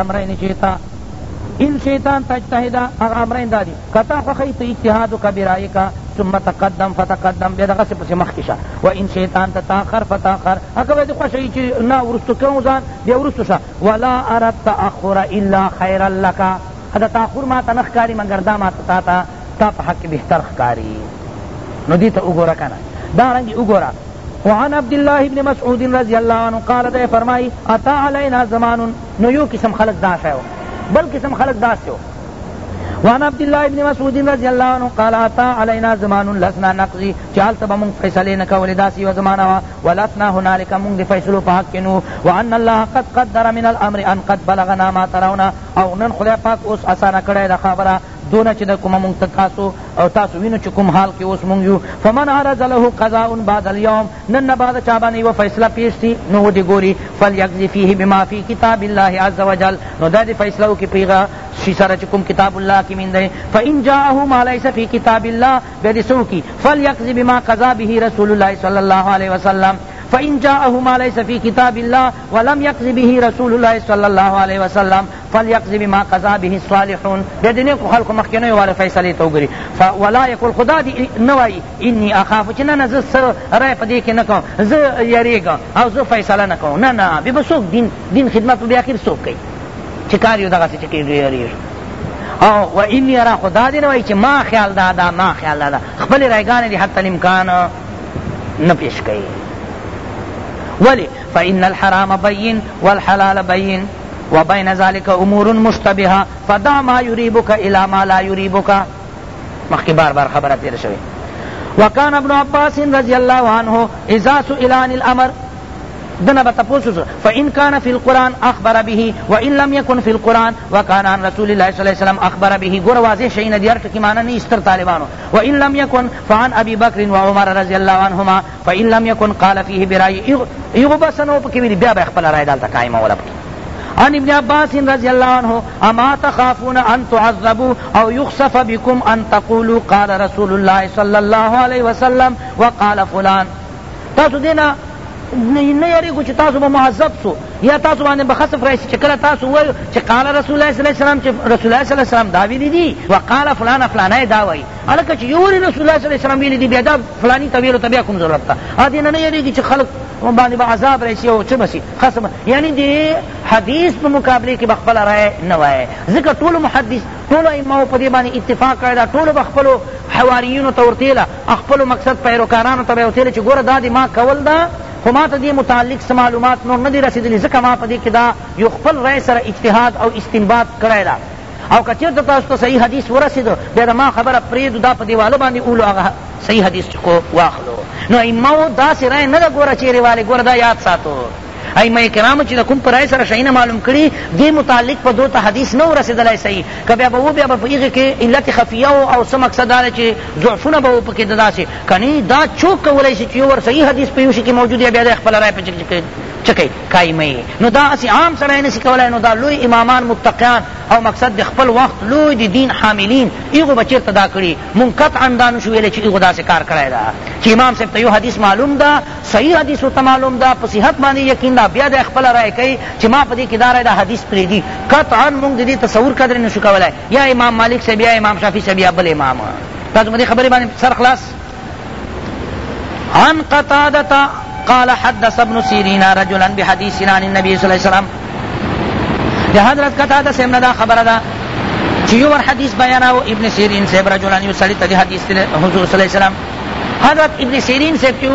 امرین شیطان ان شیطان تجتهدا امرین دادی کتا خوخی تو اجتهاد کا برائی کا ثم تقدم فتقدم بیا دغه پس مخ کشه و ان شیطان تتاخر فتاخر هغه به خوشی چې نه ورستو کوم ځان بیا ورستو شه ولا ارد تاخر الا خیر لك دا تاخر ما تنخ کاری مگر دا ما تا تا تا په حق بهتر کاری نو دې ته وګوره کنه دا رنګ وګوره وعن عبد الله ابن مسعود رضی اللہ عنہ قال دے فرمائی اتا علینا زمان نو یو قسم خلق داش ہے بل قسم خلق داش ہے وعن عبد الله ابن مسعود رضی اللہ عنہ قال اتا علینا زمان لسنا نقضی چال تب من فیصلے نہ کول داسی و زمانہ ولسنا هنالک من دی فیصلو پاک کنو وان الله قد قدر من الامر ان قد بلغنا ما ترون او نن خدا پاک اس اسانہ کڑے دا خبرہ دونه چې د کومه مونږ تاسو او تاسو وینو چې کوم حال کې اوس مونږ یو فمن عرض له قضاء بعد اليوم نن نه بعد چا باندې یوه فیصله پیش سي نو ودې ګوري فلیقضي فیه بما فی کتاب الله عز وجل نو دا دې فیصله وکړي په هغه شي سره چې کوم کتاب الله کې مین دی فان جاءه ما لیس فی کتاب الله بیا دې څه وکړي فلیقضي بما قضا به رسول الله صلی الله علیه وسلم فإن جاءه ما ليس في كتاب الله ولم يقض به رسول الله صلى الله عليه وسلم فلیقض بما قضا به الصالحون بیا د نیکو خلکو مخکینیو والو فیصلې ته وګوري ولا یقول خدا دې نه وایي انی اخاف چې نه نه زه څه رای په دې کې نه کوم زه یریږم او زه فیصله نه کوم نه نه بیا به څوک دین دین خدمت به بیا اخر څوک کوي چې کار یو دغسې چې یریږم او و ان یرا خدا دې نه وایي چې ما خیال دا دا ما خیال دا, دا خپل رایګانې دې حتی الامکان نه پیش کوي ولی فإن الحرام بین والحلال بین و بین ذالک امور مشتبهه فدع ما یریبک الی ما لا یریبک مخکې بار بار خبره تیر شوی وکان ابن عباس رضی الله عنه اذا سئل عن الامر دنا بتپوسس فان كان في القران اخبر به وان لم يكن في القران وكان عن رسول الله صلى الله عليه وسلم اخبر به گور واضح شيء نديار کی معنی نہیں استر طالبانو وان لم يكن فعن ابي بكر وعمر رضي الله عنهما فان لم يكن قال فيه براي يغبسنو پکې بیا به خپل رائے دالتا قائم اولب کی ان ابن عباس رضی اللہ عنہ اما تخافون ان تعذبوا او یخصف بكم ان تقولوا قال رسول اللہ صلی اللہ علیہ وسلم وقال فلان تاسو دینا نه یریږو چې تاسو به معذب سو یا تاسو باندې به خصف راشي چې کله تاسو ووایو چې قال رسول الله صلی الله علیه وسلم چې رسول الله صلی الله علیه وسلم دا ویلي دي وقال فلانه فلانه دا وایي هلکه چې یو رسول الله صلی الله علیه وسلم ویلي دي بیا دا فلاني ته ویلو ته بیا کوم ضرورت ته دې نه یریږي چې خلک باندې به عذاب راشي او څه بشي خصم یعنی د حدیث په مقابله کې به خپله رایه نه وایه ځکه ټولو محدث ټولو ایماو په دې باندې اتفاق کړی ده ټولو به خپلو حواریینو ته ورتېله خپلو مقصد پیروکارانو ته به یې ورتېله چې ګوره دا د ما کول ده خو ما ته دې متعلق څه معلومات نور نه دي رسېدلي ځکه ما په دې کې دا یو خپل رای سره اجتهاد او استنباط کړی ده او که چېرته تاسو ته صحیح حدیث ورسېد بیا د ما خبره پرېږدو دا په دیواله باندې اولو هغه صحیح حدیث کو واخلو نو ایمو داسې رایې نه ده ګوره چېرې والې ګوره دا یاد ساتو ائمه کرامو چې د کوم پرای سره شیونه معلوم کړي دې متعلق په دوته حدیث نه ورسېدلی صحیح که بیا به و بیا به په هغې کې علت خفیه او څه مقصد دا چې ضعفونه به و پکې د داسې کنی دا چوک کولی شي چې یو ور صحیح حدیث په یو شي کې موجود یا بیا د خپله رایه په چکی قائمه نو دا اسی عام سره نسی کولای نو دا لوی امامان متقیان او مقصد د خپل وخت لوی دی دین حاملین ایغو بچیر تدا کړي منقطعا دا نشو ویلی چې ایغو داسې کار کړی دا چې امام صاحب ته یو حدیث معلوم ده صحیح حدیث ورته معلوم ده په صحت باندې یقین ده بیا د خپل رائے کوي چې ما په دې کې دا رائے دا حدیث پرېږدي قطعا موږ د دې تصور قدر نشو کولای یا امام مالک صاحب یا امام شافعي صاحب یا بل امام تاسو باندې خبرې باندې سر خلاص عن قطادة قال حدث ابن سيرين رجلا بحدیث عن النبي صلى الله عليه وسلم د حضرت قتاده سیمنا دا خبره ده چې یو ور حدیث بیاناو ابن سیرین صاحب رجلان یو سړي ته د حدیث تل حضور صلی الله علیه وسلم حضرت ابن سيرين سیرین صاحب چې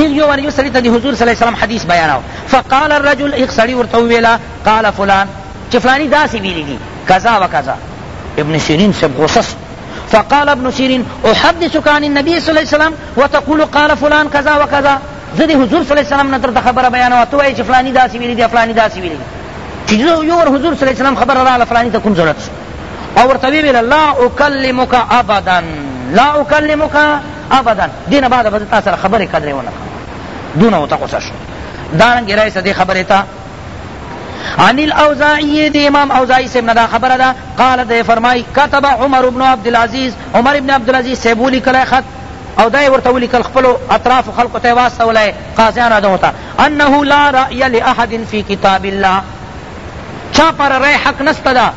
یو ور یو سړي ته د حضور صلی الله علیه وسلم حدیث بیاناو فقال الرجل یک سړي ورته ویلا قال فلان چې فلانی داسې ویلی دي کذا و کذا ابن سيرين صاحب غوسه فقال ابن سیرین احدثك عن النبي صلی الله علیه وسلم وتقول قال فلان کذا وکذا زه د حضور صلی الله علیه وسلم نه درته خبره بیانوه ته وایې چې فلاني داسې ویلي دي فلاني داسې ویلي دي چې یو ور حضور صلی الله علیه وسلم خبره راغله فلاني ته کوم ضرورت او ورته ویې ویله لا اکلمک ابدا لا اکلمک ابدا دې نه بعد به زه تا سره خبرې قدرې ونه کړم دونه ورته غوسه شو دارنګې رایسه دې خبرې ته عن الاوزاعی دی امام اوزاعی سے ندا خبر دا قال دے فرمائی کتب عمر ابن عبدالعزیز عمر ابن عبدالعزیز سیبولی کلی خط او دای ورته ولیکل خپلو اطراف خلقو ته واستولی قاضیانو دغو ته انه لا رأی لأحد فی کتاب الله چا پر رأی حق نسته ده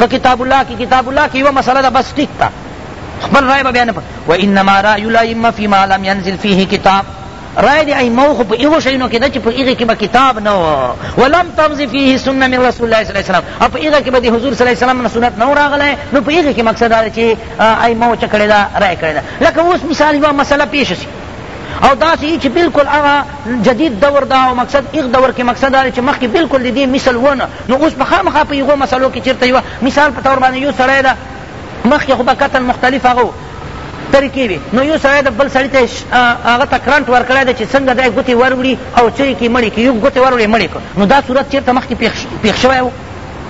په کتاب الله کې کتاب الله کې یوه مسله ده بس ټیک ته خپل رأی به بیا نه و انما رأی الائمه فیما لم ینزل فیه کتاب رای دی ایمو خو په ایغو شینو کې د چې په ایغه کې به کتاب نه و ولم تمز فيه سنه من رسول الله صلی الله علیه وسلم او په ایغه کې به د حضور صلی الله علیه وسلم نه سنت نه راغله نو په ایغه کې مقصد دا چې ایمو چې کړی دا رای کړی دا لکه اوس مثال یو مسله پیښ شي او داسې چې بالکل هغه جدید دور دا او مقصد ایغ دور کې مقصد دا چې مخکې بالکل د دې مثل ونه نو اوس په خامخا په ایغو مسلو کې چیرته یو مثال په تور باندې یو سړی دا مخکې خو به قتل مختلف هغه طریقې وي نو یو سړی د بل سړي ته هغه ته کرنټ ورکړی دی چې څنګه دی ګوتې وروړي او چرې کې مړې کړي یو ګوتې وروړې مړې کړه نو دا صورت چېرته مخکې پېښ شوی و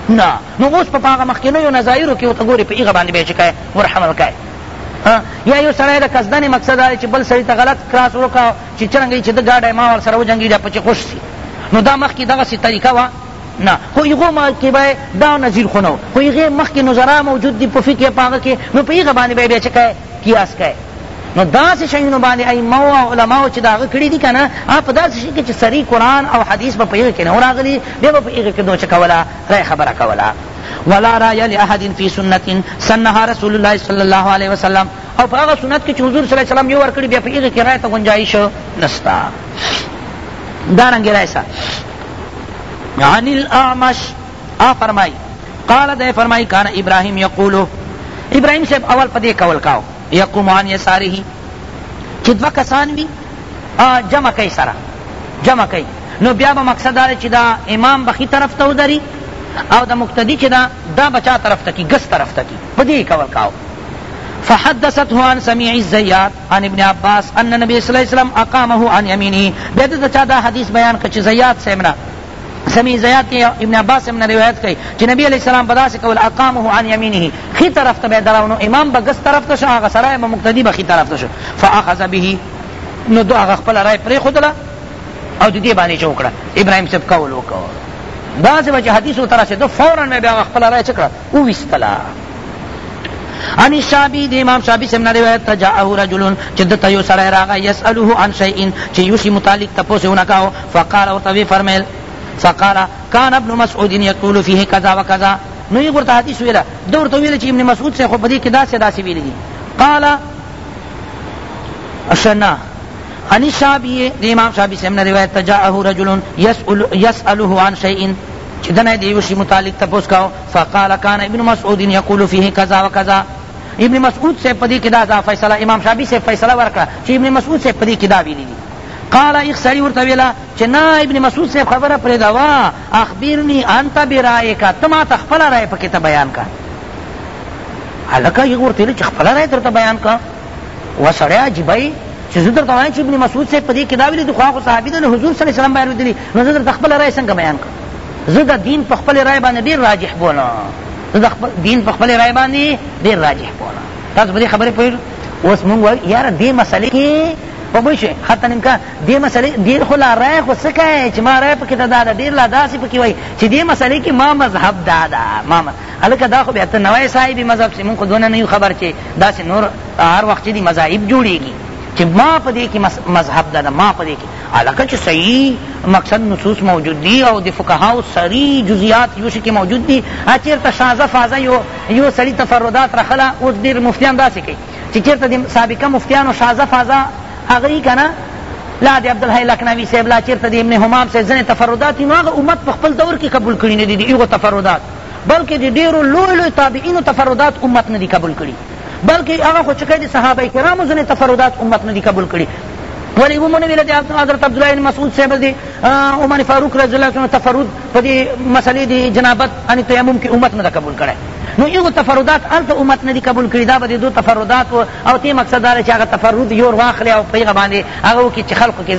نه نو اوس په هغه مخکېنیو نظایرو کې ورته ګورې په هغه باندې به یې چې کوې ورحمل کوې یا یو سړی د قصدنې مقصد دا چې بل سړي ته غلط کراس وکړه چې څرنګه چې د ګاډی ما ور سره وجنګېږي دا پچې خوش شي نو دا مخکې دغسې طریقه وه نه خو هغو مخکې به دا نظیر خو نه خو هغې مخکې نظرا موجود دي په فکر په هغه کې نو په هغه باندې به یې بیا چې کوې قیاس کئ نو داس شیونو باندې ائمه او علما او چې دا کړی دي کنه اپ داس شي چې سری قران او حدیث په پیغه کې نه راغلي به په پیغه کې دوچ کولا رای خبره کولا ولا رای لاحد فی سنت سنها رسول الله صلی الله علیه وسلم او په هغه سنت کې چې حضور صلی الله علیه وسلم یو ورکړي بیا په پیغه کې رای ته گنجائش نستا دارنګ رایسا عن الاعمش ا فرمای قال ده فرمای کان ابراهیم یقول ابراهیم صاحب اول پدې کول کاو یقومان یساره چې دوه کسان وي جمع کوي سره جمع کوي نو بیا به مقصد دا چې دا امام به ښي طرف ته ودري او د مقتدي چې دا دا به چا طرف ته کي ګس طرف ته کي په دې کول کاو فحدثته عن سميع الزيات عن ابن عباس ان النبي صلى الله عليه وسلم اقامه عن يمينه بيد دا چا دا حدیث بیان کړ چې زیات سیمنا سمی زیات ابن عباس نے روایت کی چې نبی علیہ السلام بدا سے کول اقامه عن یمینه خی طرف ته درونو امام بغس طرف ته شو هغه سره امام مقتدی به خی طرف ته شو فاخذ به نو دو هغه خپل رای پرې خودله او د دې باندې چوکړه ابراهیم صاحب کول وکړه دا چې حدیث وتره شه دو فورا مې بیا خپل رای چکړه او وستلا ان شابی د امام شابی سمنا روایت ته جاءه رجل جدت یو سره راغ یسالوه عن شیء چې یوشي متعلق تپوسونه کاو فقال او توی فرمایل فقال كان ابن مسعود يقول فيه كذا وكذا نو يقول حديث ولا دور طويل شي ابن مسعود سي خبدي كذا سي داس قال اشنا ان الشابي امام شابي سمنا روایت تجاءه رجل يسال يساله عن شيء جدنا دیو وشي متعلق تپوس کاو فقال كان ابن مسعود يقول فيه كذا وكذا ابن مسعود سے پدی کدا فیصلہ امام شابی سے فیصلہ ورکا چی ابن مسعود سے پدی کدا بھی نہیں قال ایک سړی ورته ویلا چې نه ابن مسعود صاحب خبره پرې دا وا اخبرني انت برائے کا ته ما ته خپل رائے پکې ته بیان کا هلکه یې ورته ویل چې خپل رائے درته بیان کا و سړی عجیبی چې زه درته وایم چې ابن مسعود صاحب په دې کې دا ویلي دي خو هغه صحابي دی حضور صلی الله علیه وسلم بیان ویلي نو زه درته خپل رائے څنګه بیان کا زه د دین په خپل رائے باندې ډېر راجح بولم زه د دین په خپل رائے باندې ډېر راجح بولم تاسو په دې خبرې پوهېږئ اوس مونږ وایو یاره دې مسئلې کې په پوه شوې حتی نیمکه دې مسلې ډېر خو لا رایه خو څه کوې چې ما رایه پکې ته دا ده ډېر لا داسې پکې وایي چې دې مسلې کې ما مذهب دا ده ما هلکه دا خو بیا ته نوی صاحبي مذهب سې مونږ خو دونه نه یو خبر چې داسې نور هر وخت چې دي مذاهب جوړېږي چې ما په دې کې مذهب دا ما په دې کې علاکه چې صحیح مقصد نصوص موجود دي او د فقهاو سری جزئیات یوش کې موجود دي چېرته شازه فازه یو یو سړي تفردات رخله اوس ډېر مفتیان داسې کوي چې چېرته د سابقه مفتیانو شازه فازه هغه کنه لا دی عبدالحی لکنوی صاحب لا چیرته دی ابن حمام صاحب ځنې تفردات نو هغه امت په خپل دور کې قبول کړي نه دي ایغو تفردات بلکې د ډېرو لوی لوی تابعینو تفردات امت نه دي قبول کړي بلکې هغه خو چې د صحابه کرامو ځنې تفردات امت نه دي قبول کړي ولی ومونه ویل دی حضرت عبدالله بن مسعود صاحب دی عمر فاروق رضی الله عنه تفرد په دې مسلې دی جنابت ان تیمم کې امت نه قبول کړي نو ایغو تفردات الته امت نه دي قبول کړي دا به دو تفردات او تی مقصد دار چې هغه تفرد یور واخلي او په هغه باندې هغه وکړي چې خلقو کې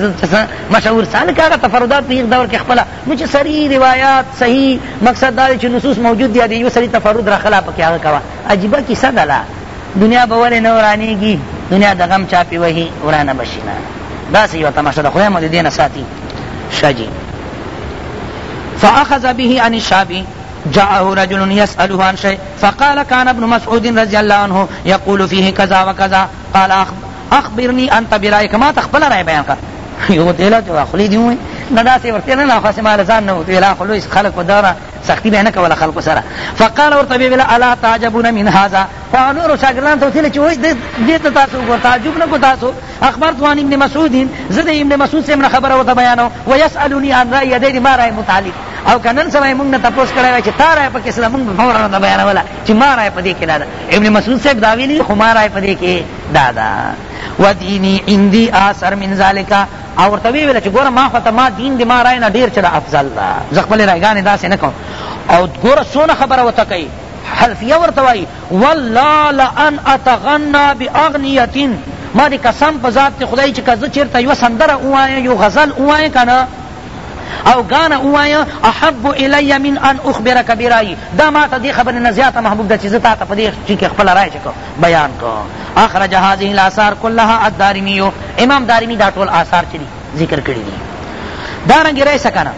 مشهور سالک هغه تفردات په هغه دور کې خپله نو چې صحیح روایات صحیح مقصد دا چې نصوص موجود دي د یو سړي تفرد راخلا پکې هغه کوه عجیبه کیسه ده دنیا به ولې نه ورانېږي دنیا د غم چاپې وهي ورانه بشي نه داسې یوه تماشه ده خدای مو د دې نه ساتي شاجي فأخذ به عن الشعبي جاءه رجل يسأله عن شيء فقال كان ابن مسعود رضي الله عنه يقول فيه كذا وكذا قال اخبرني انت برأيك ما تخبل رأي بیان کر یو دیلا جو اخلی دیوی ندا سی ورته نه خاص مال ځان نه ویلا خلو اس خلق وداره سختی به نه کوله خلق سره فقال ورته ویل الا تعجبون من هذا فانور شاګردان ته ویل چې وای دې ته تاسو ګور تعجب نه کو تاسو اخبار ځوان ابن مسعود زده ابن مسعود سے خبر ورته بیانو ويسالني عن راي دې ما راي متعلق او کنن سره موږ نه تپوس کړی چې تا رای پکې سره موږ فورا نه بیانوله چې ما رای په دې کې دا ده ابن مسعود صاحب دا ویلي خو ما رای په دې کې دا ده و دینی عندي اثر من ذالکا او ورته ویله چې ګوره ما خو ته ما دین دې ما رای نه ډېر چې افضل ده زه خپلې رایګانې داسې نه کوم او ګوره څونه خبره ورته کوي حلفیه ورته وایي والله لان اتغنى باغنیة ما دې قسم په ذات خدای چې که زه چېرته یوه سندره ووایه یو غزل ووایه که نه او گانا اوایا احب الی من ان اخبرک برایی دا ما ته دی خبر نه زیاته محبوب ده چې زه تا ته په دې چې خپل رائے چکو بیان کو اخرج هذه الاثار كلها الدارمی امام دارمی دا ټول آثار چي ذکر کړی دي دارنګ رئیس کنه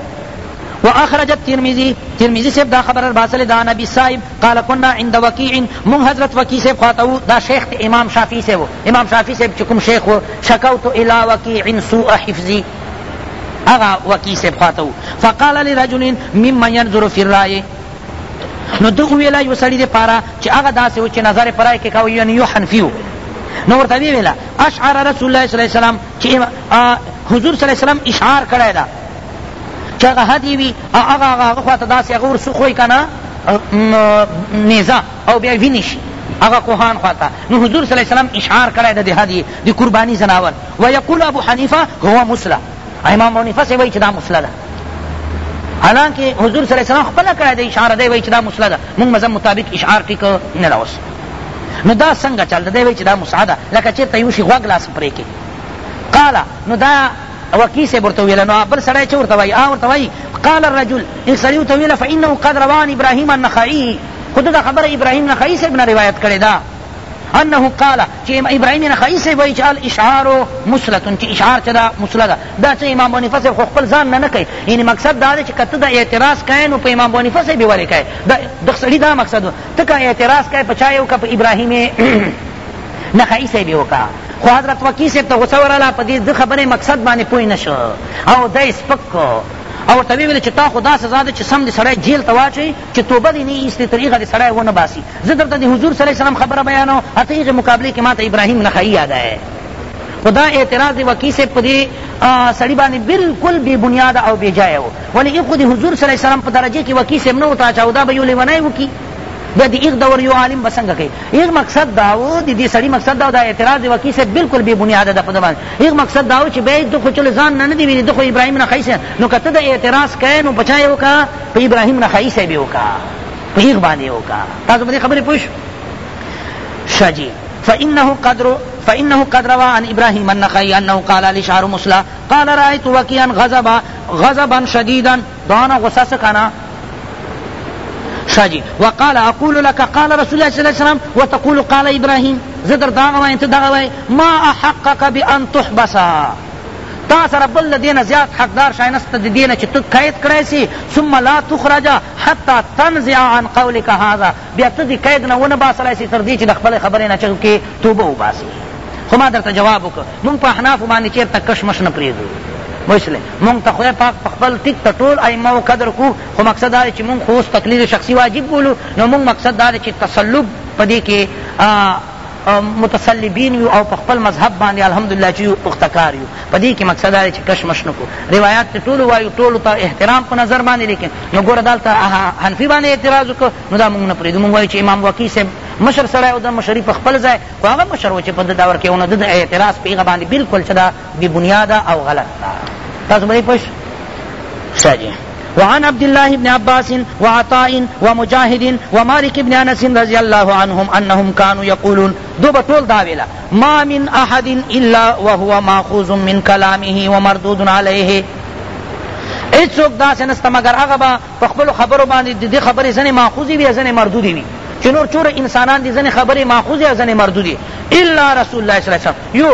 واخرج الترمذي ترمذي سے دا خبر باسل دا نبی صاحب قال كنا عند وكيع من حضرت وكيع سے فاتو دا شیخ امام شافعی سے وہ امام شافعی سے چکم شیخ وہ شکوت الى وكيع سوء حفظی اغا وکی سیب خواتو فقال لرجل مما ينظر في الرای نو دغه ویلا یو سړی د پاره چې هغه داسې و چې نظر پر رای کې کاوه یعنې یو حنفي و نو ورته ویې ویله اشعر رسول الله صلی الله علیه وسلم چې حضور صلی الله علیه وسلم اشعار کړی ده چې هغه هدی وي هغه هغه خواته داسې هغه ورسوخ وی که نه نیزه او بیا وینې شي هغه کوهان خواته نو حضور صلی الله علیه وسلم اشعار کړی ده د هدی د قرباني زناور ویقول ابو حنیفه هو مسله امام حنیفه سے وای چې دا مسله ده حالانکه حضور صلی الله علیه وسلم خپل کړی دی اشاره دی وای چې دا مسله ده موږ مذهب مطابق اشعار ټیک نه راوس نو دا څنګه چل دی وای چې دا مسعه ده لکه چېرته یو شي غوږ لاس پرې کې قاله نو دا وکی صاحب ورته ویله نو بل سړی چې ورته وایي آ ورته وایي قال الرجل یو سړي ورته ویله فانه قد روان ابراهیم النخعي خو دا خبره ابراهیم نخعي صاحب نه روایت کړې ده انه قال چې ابراهیم نخعي صاحب وایي چې الاشعار مسلتون چې اشعار چې دا مسله ده دا چې امام بنیفه صاحب خو خپل ځان نه نه کوي یعنی مقصد دا دی چې که ته د اعتراض کوې نو په امام بنیفه صاحب یې ولې کوې د سړي دا مقصد ته که اعتراض کوې په چا یې وکړه په ابراهیم نخعي صاحب یې وکړه خو حضرت وکی صاحب ته غصه ورله په دې خبرې مقصد باندې پوه نه شو او دی سپک او ورته ویل چې تا خو دا سزا ده چې سم دې سړی جیل ته واچوي چې توبه دې نه ایستې تر هغه دې سړی ونه باسي زه درته د حضور صلی الله وسلم خبره بیانوم حتی هغې مقابلې کې ماته ابراهیم نخعي یاده خو دا اعتراض د وکیل صاحب په دې سړي باندې بالکل بې بنیاده او بې جایه و ولې خو د حضور صلی الله وسلم په درجې کې وکیل صاحب نه و ټاچه او دا به یو لیونی وکړي بیا د ایک دور یو عالم بسنگ کئی ایک مقصد داو دی دی سڑی مقصد داو دا اعتراض وکی سے بالکل بے بنیاد دا پدا بان ایک مقصد داو چی بے دو خو چل زان نہ دی دو خو ابراہیم نخائی سے نو کتا دا اعتراض کئے نو بچائے ہوکا پہ ابراہیم نخائی سے بھی ہوکا پہ ایک باندے ہوکا تازو بدی خبری پوش شاہ جی فإنه قدر فإنه قد روى عن إبراهيم النخعي أنه قال لشعر مسلى قال رأيت وكيا غضبا غضبا شديدا دانا غصص كان شاجی وقال اقول لك قال رسول الله صلی الله علیه وسلم وتقول قال ابراهیم زدر داغه وای ته داغه وای ما احقق بان تحبسا تا سره بل دینه زیات حقدار شای نسته د دینه چې تو قید کړی سي ثم لا تخرجه حتی تنزع عن قولک هذا بیا ته د قید نه ونه باسلی سي تر دې چې د خپلې خبرې نه چې توبه وباسي خو ما درته جواب وکړه موږ په احنافو باندې چېرته کشمش نه پرېږدو مشله مونږ ته خدای پاک په خپل ټیک ته ټول ائمهو قدر کو خو مقصد دا چې مونږ خو اوس تقلید شخصي واجب بولو نو مونږ مقصد دا چې تسلب په دې کې متسلبین یو او په خپل مذهب باندې الحمدلله چې پختکار یو په دې کې مقصد دا چې کشمش نه کو روایات ته ټولو وایو ټولو ته احترام په نظر باندې لیکن نو ګوره دلته حنفي باندې اعتراض وکړو نو دا مونږ نه پرېږدو مونږ وایو چې امام وکیع صاحب مشر سره او د مشري په خپل ځای خو هغه مشر و چې په ده دور کې او نه د اعتراض په هغه باندې بلکل چې دا بې بنیاده او غلط ده تاسو باندې پوه شئ وعن عبد الله بن عباس وعطاء ومجاهد ومالك بن انس رضي الله عنهم انهم كانوا يقولون دوبه طول داویلا ما من احد الا وهو ماخوذ من كلامه ومردود عليه هیڅوک داسې نسته مګر هغه به په خپلو خبرو باندې د دې خبرې ځنې ماخوذې وي ځنې مردودې وي چې نور چوره انسانان دي ځنې خبرې ماخوذې او ځنې مردودې الا رسول الله صلی الله علیه وسلم یو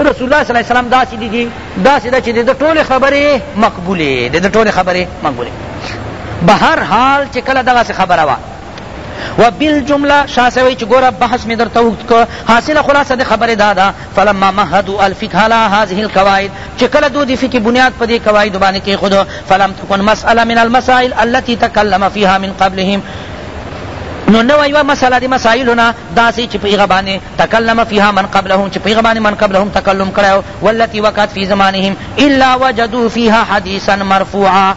رسول الله صلی الله علیه وسلم داسې دي داسې ده چې د ټولې خبرې مقبولې د ټولې خبرې مقبولې به هر حال چې کله دغسې خبره وه و بالجمله شاه سوی چې ګوره بحث مې درته اوږد کړ حاصله خلاصه د خبرې دا ده فلما مهدوا الفقه لا هذه القواعد چې کله دو د فقې بنیاد په دې قواعدو باندې کېښودو فلم تکن مسأله من المسائل التي تکلم فيها من قبلهم نو نو یو مسله د مسائلنا داسې چې په هغه باندې تکلم فيها من قبلهم چې په هغه باندې من قبلهم تکلم کړو ولتی وقت فی زمانهم الا وجدوا فيها حدیثا مرفوعا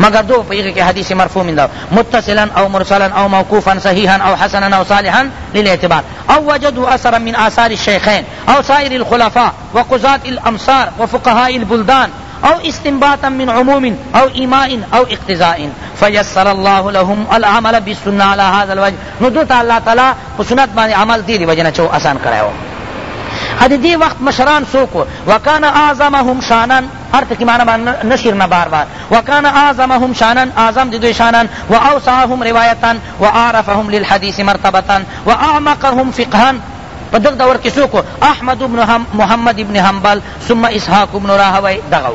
مگر دو پیغه کې حدیث مرفوع مندا متصلا او مرسلا او موقوفا صحيحا او حسنا او صالحا للاعتبار او وجدوا اثرا من آثار الشيخين او سائر الخلفاء وقضاة الامصار وفقهاء البلدان او استنباطا من عموم او ایماء او اقتضاء فیسر الله لهم العمل بالسنة على هذا الوجه نو دوتا اللہ تعالی په سنت باندې عمل دی دی وجنه چو آسان کړو ا دې وخت مشران سوکو وکانا اعظمهم شانا ارت کی معنی باندې نشیر نه بار بار وکانا اعظمهم شانا اعظم دي دوی شانا واوسعهم روايه واعرفهم للحديث مرتبه واعمقهم فقها په دغه دور کې څوک احمد بن محمد ابن حنبل ثم اسحاق بن راهوی دغه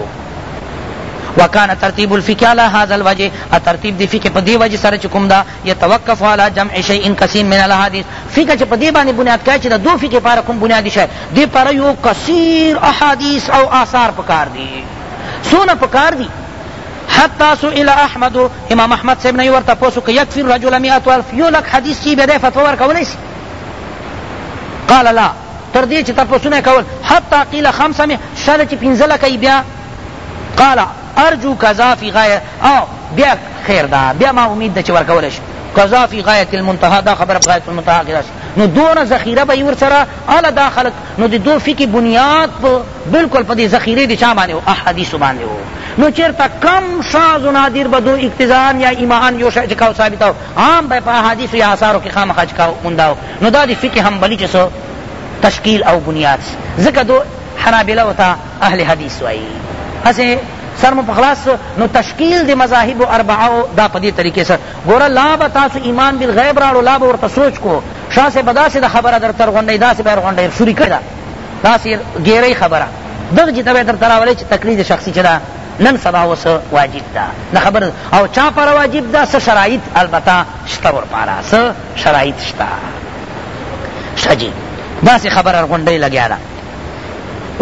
وکانه ترتیب الفقه علی هذا الوجه ا ترتیب دی فقه په دی وجه سره چې کوم دا یتوقف علی جمع شیء کثیر من الاحادیث فقه چې په دی باندې بنیاد کوي چې دا دو فقه لپاره کوم بنیادی شی دی پر یو کثیر احادیث او آثار پکار دی سونه پکار دی حتی سئل احمد امام احمد صاحب نه ورته پوسو کې یکفر رجل 100 الف یو لک حدیث چې به دی فتوا ورکولی شي قال لا تر دې چې تپوسونه کول حتی قیل خمسه مې شاده چې پنځه لکه بیا قال ارجو کذا فی غایه او بیا خیر ده بیا ما امید ده چې ورکولی شو قضا فی غایت المنتها دا خبر غایت المنتها کې راځي نو دونه ذخیره به ور سره اله دا خلق نو د دو فقی بنیاد په بالکل په دې ذخیره دي چا باندې او احادیث باندې وو نو چیرته کم شاز و نادر به دو اقتضان یا ایمان یو شی چکاو ثابت او عام به په احادیث یا اثارو کې خامخا چکاو موندا نو دا د فقه حنبلی چې سو تشکیل او بنیاد ځکه دو حنابلہ وتا اهل حدیث وایي هسه سر مو پخلاص نو تشکیل د مذاهب اربعو دا په دې طریقې سره ګوره لا به تاسو ایمان بالغیب راړو لا به ورته سوچ کو شا سے به داسې د خبره درته رغونډی داسې به یې رغونډی سوري کړې ده داسې ګیرۍ خبره دغه چې ته به یې درته راولئ چې تقلید شخصي چې ده نن سبا اوس واجب ده نه خبر او چا پر واجب ده څه شرایط البته شته ورپاره څه شرایط شته ښه جي داسې خبره غونډۍ لګیا ده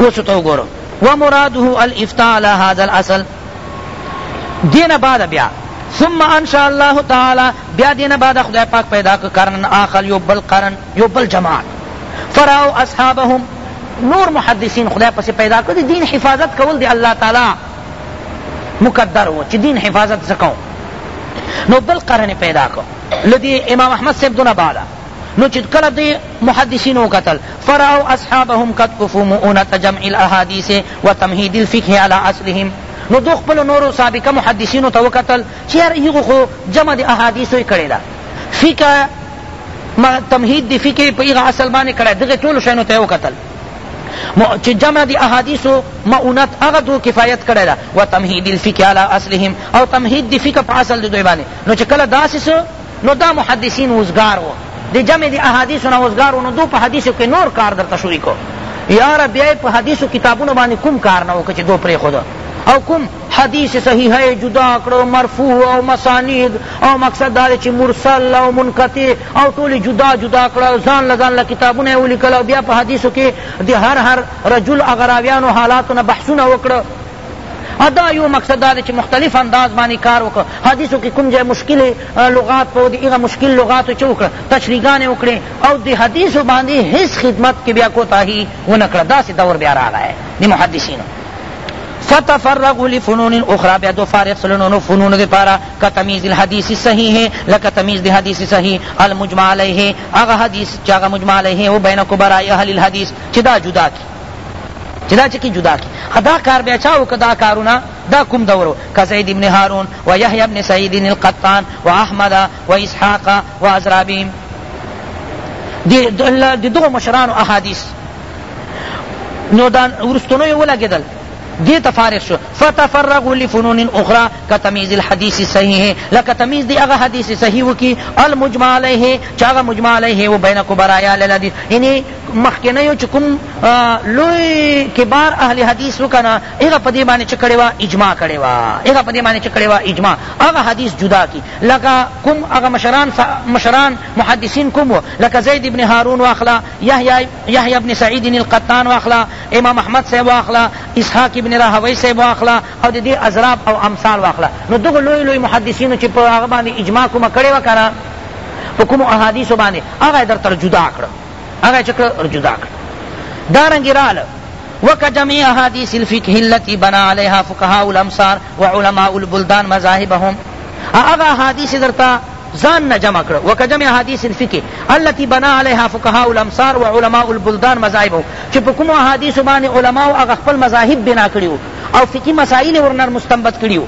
اوسو ته وګورو ومراده الافتاء على هذا الاصل دین بعد بیا ثم ان شاء الله تعالی بیا دین بعد خدا پاک پیدا کرن آخر یو بل قرن یو بل جماعت فراو اصحابهم نور محدثین خدا پس پیدا کردی دین حفاظت کول دی الله تعالی مقدر ہو چی دین حفاظت سکو نو بل قرن پیدا کو لدی امام احمد سے دون بعد نو چې کله دی محدثینو قتل فراو اصحابهم قد مؤونت جمع الاحادیث و تمهید الفقه على اصلهم نو دو خپل نورو سابقه محدثینو ته وکتل چې یار هغه خو جمع د احادیثو یې کړې ده فقه تمهید د فقه په هغه اصل باندې کړی دغه ټولو شیانو ته یې وکتل چې جمع دی احادیثو معونت هغه دو کفایت کړی ده و تمهید الفقه على اصلهم او تمهید د فقه په اصل د دوی باندې نو چې کله داسې نو دا محدثین وزگار وو د جمع د احادیثو نه وزګارونو دو په حدیثو کې نور کار درته شروع کو یاره بیا په حدیثو کتابونو باندې کوم کار نه وکړه چې دو پرېښوده او کوم حدیث صحیح ہے جدا کړو مرفوع او مسانید او مقصد دا چې مرسل او منقطع او ټول جدا جدا کړو ځان لګان له کتابونه ولیکل او بیا په حدیثو کې د هر هر رجل اغراویانو حالاتونه بحثونه وکړو دا یو مقصد دا چې مختلف انداز باندې کار وکړه حدیثو کې کوم ځای مشکل لغات په دی هغه مشکل لغاتو چې وکړه تشریحګانې وکړې او د حدیثو باندې هیڅ خدمت کې بیا کوتاهي ونه کړه داسې دور بیا راغلی دی د محدثینو فتفرغ لفنون اخرى بیا دو فارغ سلنون فنون دی پارا کتمیز الحدیث صحیح ہے لکا تمیز دی حدیث صحیح المجمع علیہ اغا حدیث چاگا مجمع علیہ و بینکو برائی اہل الحدیث چدا جدا کی چې دا چې کې جدا کی دا کار بیا چا وکړه دا کارونه دا کوم دور که زید ابن هارون و یحیی ابن سعید القطان و احمد و اسحاق و ازرابیم دی دغه مشرانو احادیث نو دا ورستنوی ولګېدل دی تفارق شو فتفرغوا لفنون اخرى كتمييز الحديث صحيح لك تمييز دی اغه حدیث صحیح وکي المجمع عليه چاغه مجمع عليه و بين كبرايا الحديث یعنی مخکنه یو چکم لوی کبار اهل حدیث وکنا اغه پدی باندې چکړې وا اجماع کړې وا اغه پدی باندې چکړې وا اجماع اغه حدیث جدا کی لك کوم اغه مشران مشران محدثین کوم لك زید ابن هارون واخلا يحيى يحيى ابن سعيد القطان واخلا امام احمد صاحب واخلا اسحاق ابن راهوی صاحب واخله او د دې اضراب او امثال واخله نو دغه لوی لوی محدثینو چې په هغه باندې اجماع کومه کړې وه که نه په کومو احادیثو باندې هغه یې درته جدا کړه هغه یې چې کړه جدا کړه دارنګې راله وكجميع احاديث الفقه التي بنى عليها فقهاء الامصار وعلماء البلدان مذاهبهم هغه احادیث درته ځان نه جمع کړه وکجمع احادیث الفقه التي بنا عليها فقهاء الامصار وعلماء البلدان مذاهب چې په کومو احادیثو باندې علماو هغه خپل مذاهب بنا کړي او فقهي مسائل ورنه مستنبط کړي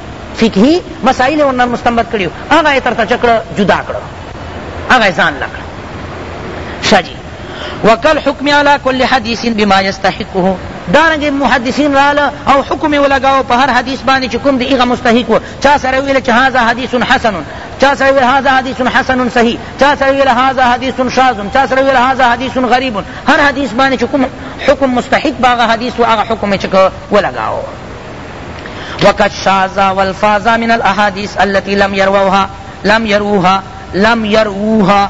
فقهي مسائل ورنه مستنبط کړي هغه یې ترته چکړه جدا کړه هغه ځان لکړه شاجي وکل حکم على كل حدیث بما يستحقه دارنګه محدثین رااله او حکم ولګاو په هر حدیث باندې چې کوم دی هغه مستحق و چا سره ویل چې هاذا حدیث حسن چا سره ویل هذا حدیث حسن صحیح چا سره ویل هذا حدیث شاذ چا سره ویل هذا حدیث غریب هر حدیث باندې چې کوم حکم مستحق باغه حدیث او هغه حکم چې ولګاو وقد شاذ والفاظ من الاحاديث التي لم يروها لم يروها لم يروها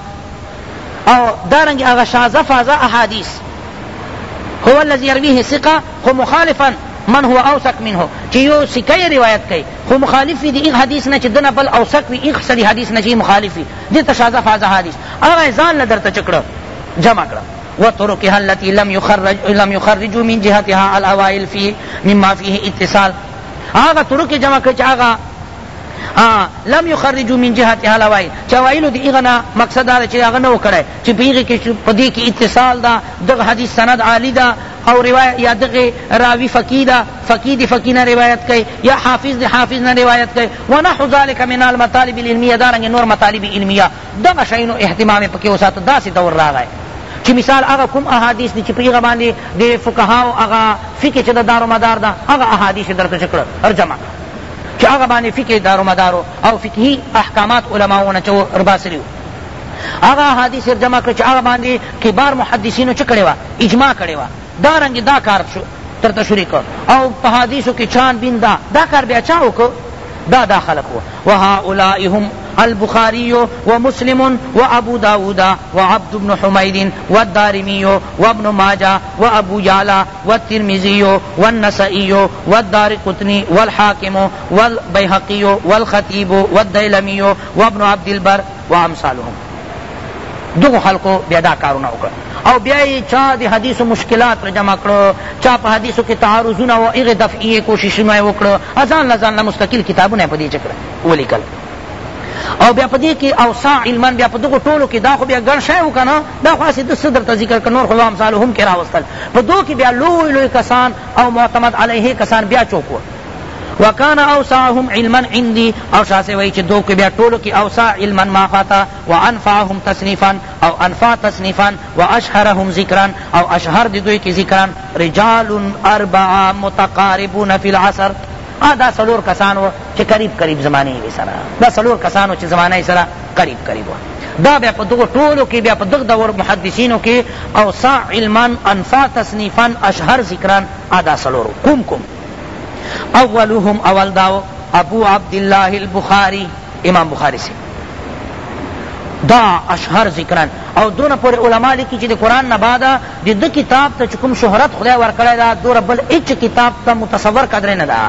او دارنگ اغا شاذ فاذا احاديث هو الذي يرويه ثقه ومخالفا من هو اوسق منه چې یو سکه روایت کوي خو مخالف دی ایک حدیث نه چې دنه بل اوسق وي ایک سری حدیث نه چې مخالف وي دې ته شاذ فاذ حدیث هغه ځان نه درته چکړه جمع کړه وطرقها التي لم يخرج لم يخرج من جهتها الاوائل في مما فيه اتصال هغه طرق جمع کړه چې هغه لم يخرجوا من جهتها الاوائل چې اوائلو دي هغه مقصد دا چې هغه نه وکړی چې په هغې کې په دې کې اتصال ده دغه حدیث سند عالی ده او روایت یا دغه راوی فقیدا فقید فقینا روایت کئ یا حافظ دی حافظ نه روایت کئ ونحو ذلک من المطالب العلمیه دارنګ نور مطالب علمیه دغه شینو اهتمام پکې وساته داسې دور راغی چې مثال هغه کوم احادیث دي چې په هغه باندې د فقهاو هغه فقه چې د دار و مدار ده هغه احادیث درته چکړه هر جمع چې هغه باندې فقه دار و مدار او فقهي احکامات علماونه چې رباسریو هغه احادیث جمع کړه چې هغه باندې کبار محدثینو چې کړې وه اجماع کړې وه دارنگی دا کار شو تر تشریح کر او په حدیثو کې چان بین دا دا کار بیا چا وکړو دا دا خلق و وهؤلاء هم البخاري ومسلم وابو داود وعبد بن حميد والدارمي وابن ماجه وابو يعلى والترمذي والنسائي والدارقطني والحاكم والبيهقي والخطيب والديلمي وابن عبد البر وامثالهم دو خلقو بيدا کارونه وکړه او بیای چا دی حدیث و مشکلات را جمع کرو چا پا حدیث کی تعارضونه و اغه دفعی کوششونه وکړو ازان لزان لا مستقل کتابونه په دې چکر ولیکل او بیا پدې کې اوسع علمان بیا په دغه ټولو کې دا خو بیا ګڼ شی وکنه دا خو اسې د صدر ته ذکر کنور خو هم سالهم کې راوستل په دوه کې بیا لوی لوی کسان او معتمد علیه کسان بیا چوکو وکان اوساهم علما عندي او شاسه وی چې دوک بیا ټولو کې اوسا علما ما فاتا وانفعهم تصنیفا او انفع تصنیفا واشهرهم ذکرا او اشهر دي دوی کې ذکرا رجال اربعه متقاربون فی العصر دا سلور کسانو چې قریب قریب زمانه یې سره دا سلور کسانو چې زمانه یې سره قریب قریب و دا بیا په دغو ټولو کې بیا په دغ دور محدثینو کې اوسا علما انفع تصنیفا اشهر ذکرا ادا سلورو کوم کوم اولهم اول داو ابو عبداللہ البخاری امام بخاری سے دا اشهر ذکرن او دونه پر علما لیکي چې د قران نه بعد د دې کتاب ته کوم شهرت خدای ورکړی دا دوره بل هیڅ کتاب ته متصور قدر نه ده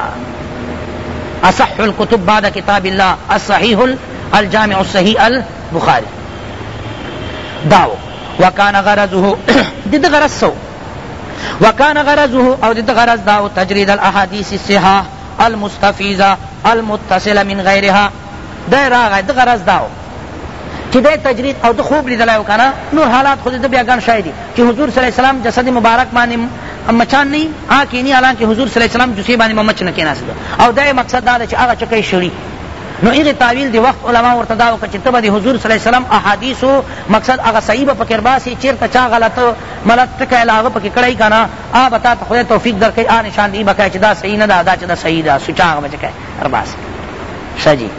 اصح الكتب بعد کتاب الله الصحيح الجامع الصحيح البخاري داو وکان غرضه د دې غرض سو وکان غرضه او دت غرض دا تجرید الاحادیث الصحاح المستفیضه المتصله من غیرها دا راغی د غرض داو چې د تجرید او د خوب لیدلی و کنه نور حالات خود د بیا ګڼ شی دي چې حضور صلی الله علیه وسلم جسد مبارک باندې مچان نه آ کینی حالانکه حضور صلی الله علیه وسلم جسې باندې مچ نه کیناست او دا مقصد دا چې هغه چکه شړی نو اغه تعویل دی وقت علما ورته دا وکړه چې ته به د حضور صلی الله علیه وسلم احادیثو مقصد هغه صحیح به پکې باسي چېرته چا غلط ملت تکه هغه پکې کړی که نه آ به تا ته خدای توفیق درکړي آ نشاندهي به کوې چې دا صحیح نه ده دا چې دا صحیح ده سو چا هغه به چې کوې رباسي ښه جي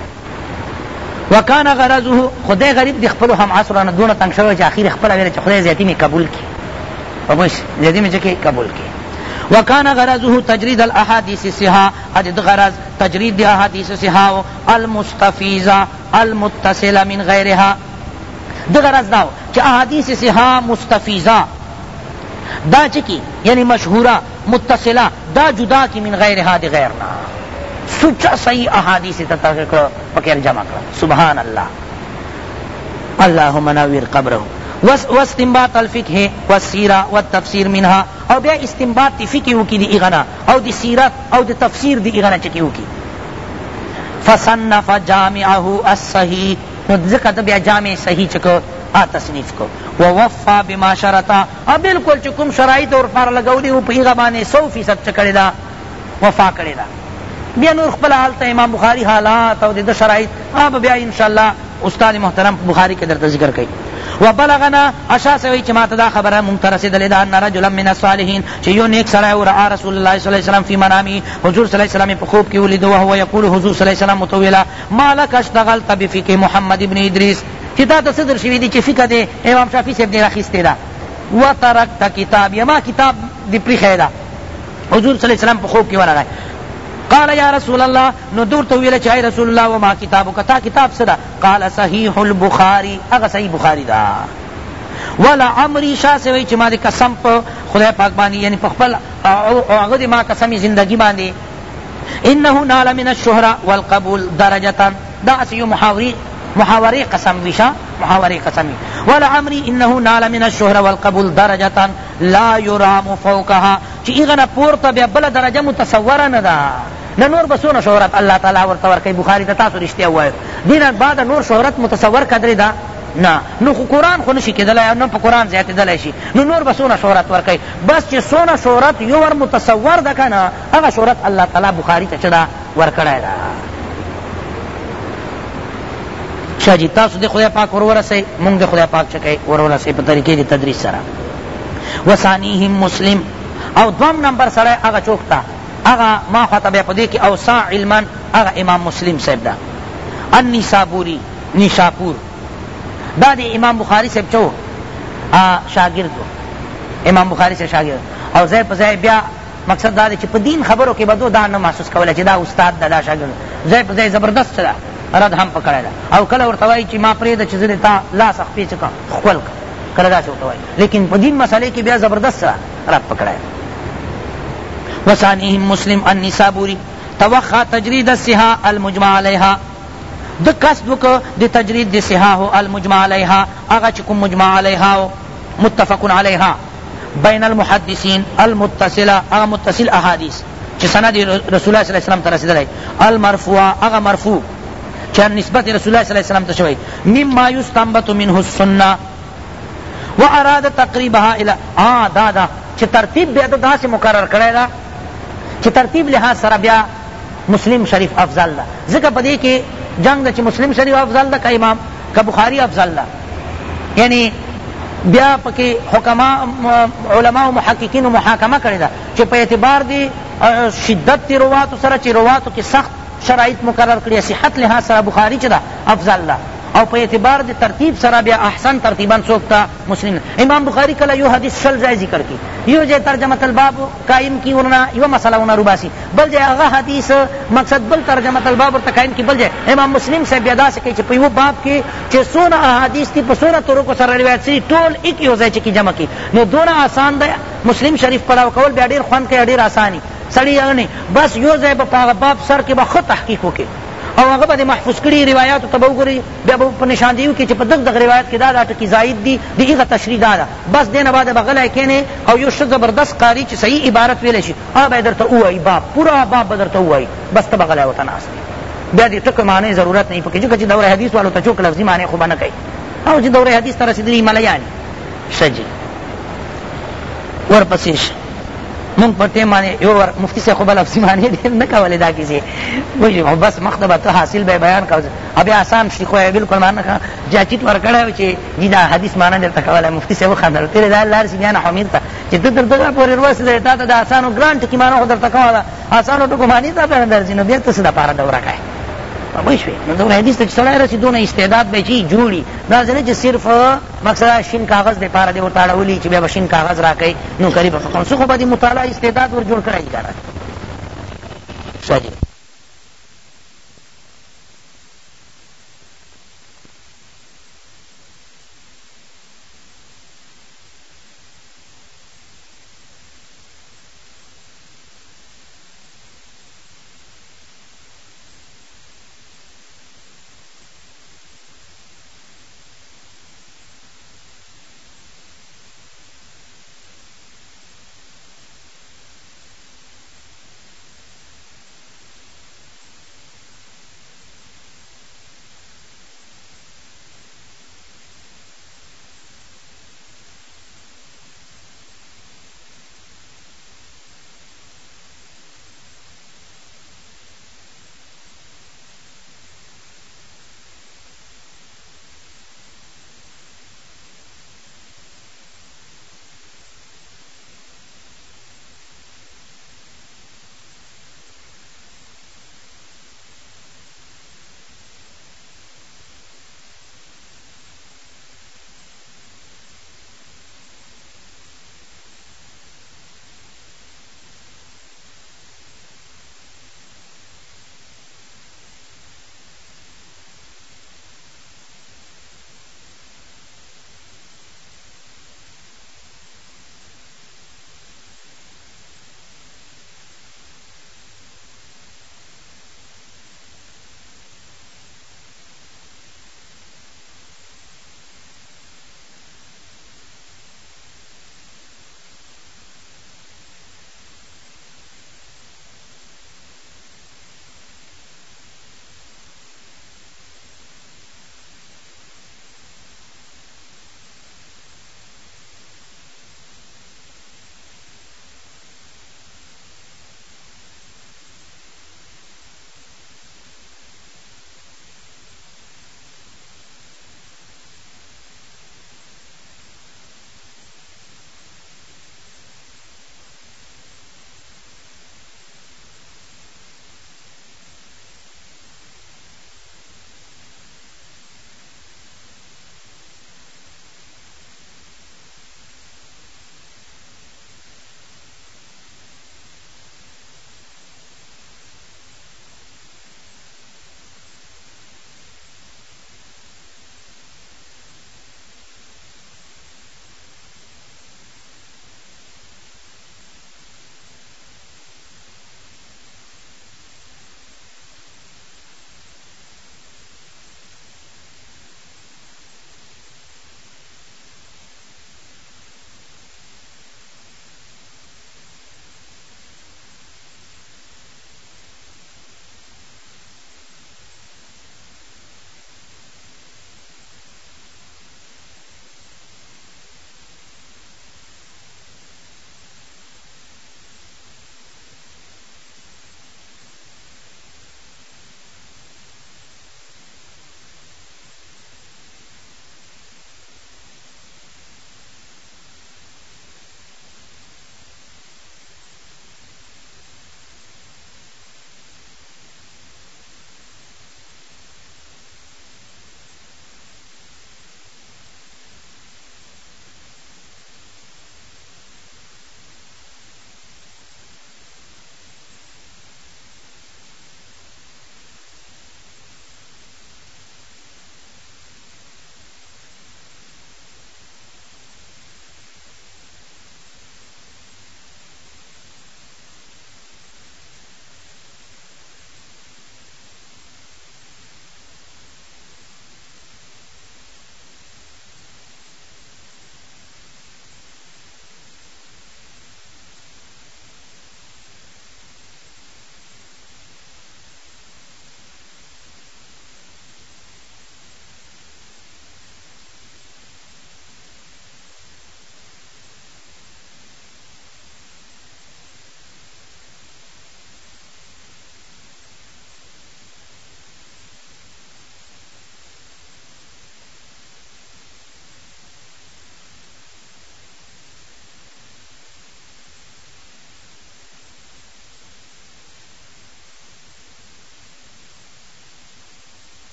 وکان غرضه خدای غریب د خپلو همعصرانه دونه تنګ شوی چې اخر خپله ویله چې خدای زیاتي مې قبول کړي په زیاتي مې چې قبول کړي وکان غرضه تجرید الاحادیث الصحا ادد غرض تجرید دی احادیث الصحا المستفیضه المتصله من غیرها دی غرض داو چې احادیث الصحا مستفیضه دا چکی یعنی مشهوره متصله دا جدا کی من غیرها دی غیرنا سچا صحیح احادیث تتاکر پکر جمع کر سبحان اللہ اللهم نور قبره واستنباط الفقه والسیرہ والتفسیر منها او بیا استنباط دی فقه کی دی اغنا او دی سیرت او دی تفسیر دی اغنا چکیو کی فصنف جامعه الصحیح نو ذکر بیا جامع صحیح چکو آ تصنیف کو ووفا بما شرطا او بالکل چکم شرائط اور پار لگولی او پیغا بانے سو فیصد چکڑی دا وفا کڑی دا بیا نور خپل حالت امام بخاری حالات او د شرایط اب بیا ان شاء الله استاد محترم بخاری کے در ذکر کئ وبلغنا اشاس وی چې ماته دا خبره مونږ ته رسیدلې ده ان رجلا من الصالحین چې یو نیک سړی ورعا رسول الله صلی الله علیه وسلم فی منامی حضور صلی الله علیه وسلم په خوب کې ولید او هو یقول حضور صلی الله علیه وسلم متویلا مالک اشتغلت بفکر محمد ابن ادریس چې تا ته صدر شوی دی چې فقه دی امام شافعی صاحب نه راخیستې ده وترکت کتاب یما کتاب دی پریخی ده حضور صلی الله علیه وسلم په خوب کې ورغی قال یا رسول الله نو دور تو ویل چای رسول الله و ما کتابو کتا کتاب صدا قال صحیح البخاری اغه صحیح بخاری دا ولا عمری شاہ سے وی چما دی قسم پا خدا پاک باندی یعنی پخپل اغه دی ما قسمی زندگی باندی انه نال من الشهره والقبول درجه دا اسی محاوری محاوری قسم ویشا محاوری قسمی ولعمری انه نال من الشهره والقبول درجه لا يرام فوقها چی اغنا پورتا بیا بلا درجه متصوره ندا نه نور به څونه شهرت الله تعالی ورته ورکوي بخاري ته تاسو رښتیا ووایو دینه بعد نور شهرت متصور قدرې ده نه نو خو قرآن خو نشي کېدلی او نه په قرآن زیاتېدلی شي نو نور به څونه شهرت ورکوي بس چې څونه شهرت یو ور متصور ده که نه هغه شهرت الله تعالی بخاري ته څه ده ورکړی ده شاه جي تاسو د خدای پاک ور ورسئ مونږ د خدای پاک څه کوي ور ورسئ په طریقې د تدریس سره وسانیهم مسلم او دوم نمبر سره هغه چوک ته اغا ما خطا بیا پدی کی اوسا علما اغا امام مسلم صاحب دا النسابوری نشاپور دا دی امام بخاری صاحب چو شاگرد امام بخاری صاحب شاگرد او زی پزی بیا مقصد دا دی چې په دین خبرو کې بدو دا نه محسوس کوله چې دا استاد دا دا شاګرد زی پزی زبردست دا رد هم پکړی دا او کله ورته وایي چې ما پرېږده چې زه دې تا لاس اخپې څه کړم ښکل کړه کله داسې ورته وایي لیکن په دین مسئلې کې بیا زبردست رد پکړی وسانیهم مسلم النسابوری توخا تجرید السحا المجمع علیہا د قصد وک د تجرید د سحا هو المجمع علیہا اغه چکم مجمع علیہا متفق علیہا بین المحدثین المتصله اغه متصل احادیث چې سند رسول الله صلی الله علیه وسلم ته رسیدلی المرفوع هغه مرفوع چې نسبت رسول الله صلی الله علیه وسلم ته شوی مما یستنبت منه السنه و اراد تقریبها الى آ دادا چې ترتیب بیا دا داسې مقرر کړی دا چې ترتیب لحاظ سره بیا مسلم شریف افضل ده ځکه په دې کې جنگ ده چې مسلم شریف افضل ده که امام که بخاری افضل ده یعنی بیا پکې حکما علما او محققین محاکمه کړی ده چې په اعتبار دی شدت دی رواتو سره چې رواتو کې سخت شرایط مقرر کړي صحت لحاظ سره بخاری چې ده افضل ده او په اعتبار د ترتیب سره بیا احسن ترتیبا څوک ته مسلم امام بخاری کله یو حدیث شل ځای ذکر کی یو ځای ترجمه الباب قائم کی ورنه یو مسله ونه روباسی بل ځای هغه حدیث مقصد بل ترجمه الباب ورته قائم کی بل ځای امام مسلم صاحب بیا داسې کوي چې په یو باب کې چې څونه احادیث دي په څونه طرقو سره روایت سي ټول ایک یو ځای کې جمع کی نو دونه آسان دی مسلم شریف پڑاو کول بیا ډېر خوند کوي ډېر اساني سړی هغه نه بس یو ځای په هغه باب سر کې به ښه تحقیق وکړي او هغه باندې محفوظ کړي روایاتو ته به وګوري بیا به په نشاندهیو کې چې په دغ دغ روایت کې دا دا ټکي زاید دي د هغه تشریح دا ده بس دې نه بعد به غلی کښېنې او یو ښه زبردست قاري چې صحیح عبارت ویلی شي هغه به یې درته ووایي باب پوره باب به درته ووایي بس ته به غلی ورته ناست بیا دې ټکو معنی ضرورت نه پکې ځکه چې دوره حدیث والو ته چوک لفظي معنی خو به نه کوي او چې دوره حدیث ته رسېدلي ملیان ښه جي ورپسې شه مونږ په ټیم باندې یو ور مفتي صاحب خو به لفظي معنی ډېر نه کولې دا کیسې پوه خو بس مخته به ته حاصل به یې بیان کوه بیا اسان شي خو بلکل ما نه جاچیت ورکړی چې جي دا حدیث معنی درته کولی مفتي صاحب وخندل تېرې دا لار شي بیا نه حمید ته چې ته تر دغه پورې ورسېدې تا ته د اسانو ګران ټکي معنی خو درته کوله اسانو ټکو معنی تا پېژندل شي نو بیا ته څه دپاره دوره کوې پوه شوې نو زموږ حدیث ته چې سړی رسي دونه استعداد به چې جوړي داسې نه چې صرف مقصد شین کاغذ دپاره دې ورته اړولي چې بیا به شین کاغذ راکوي نو قریب څه خو به د مطالعه استعداد ور جوړ کړی که نه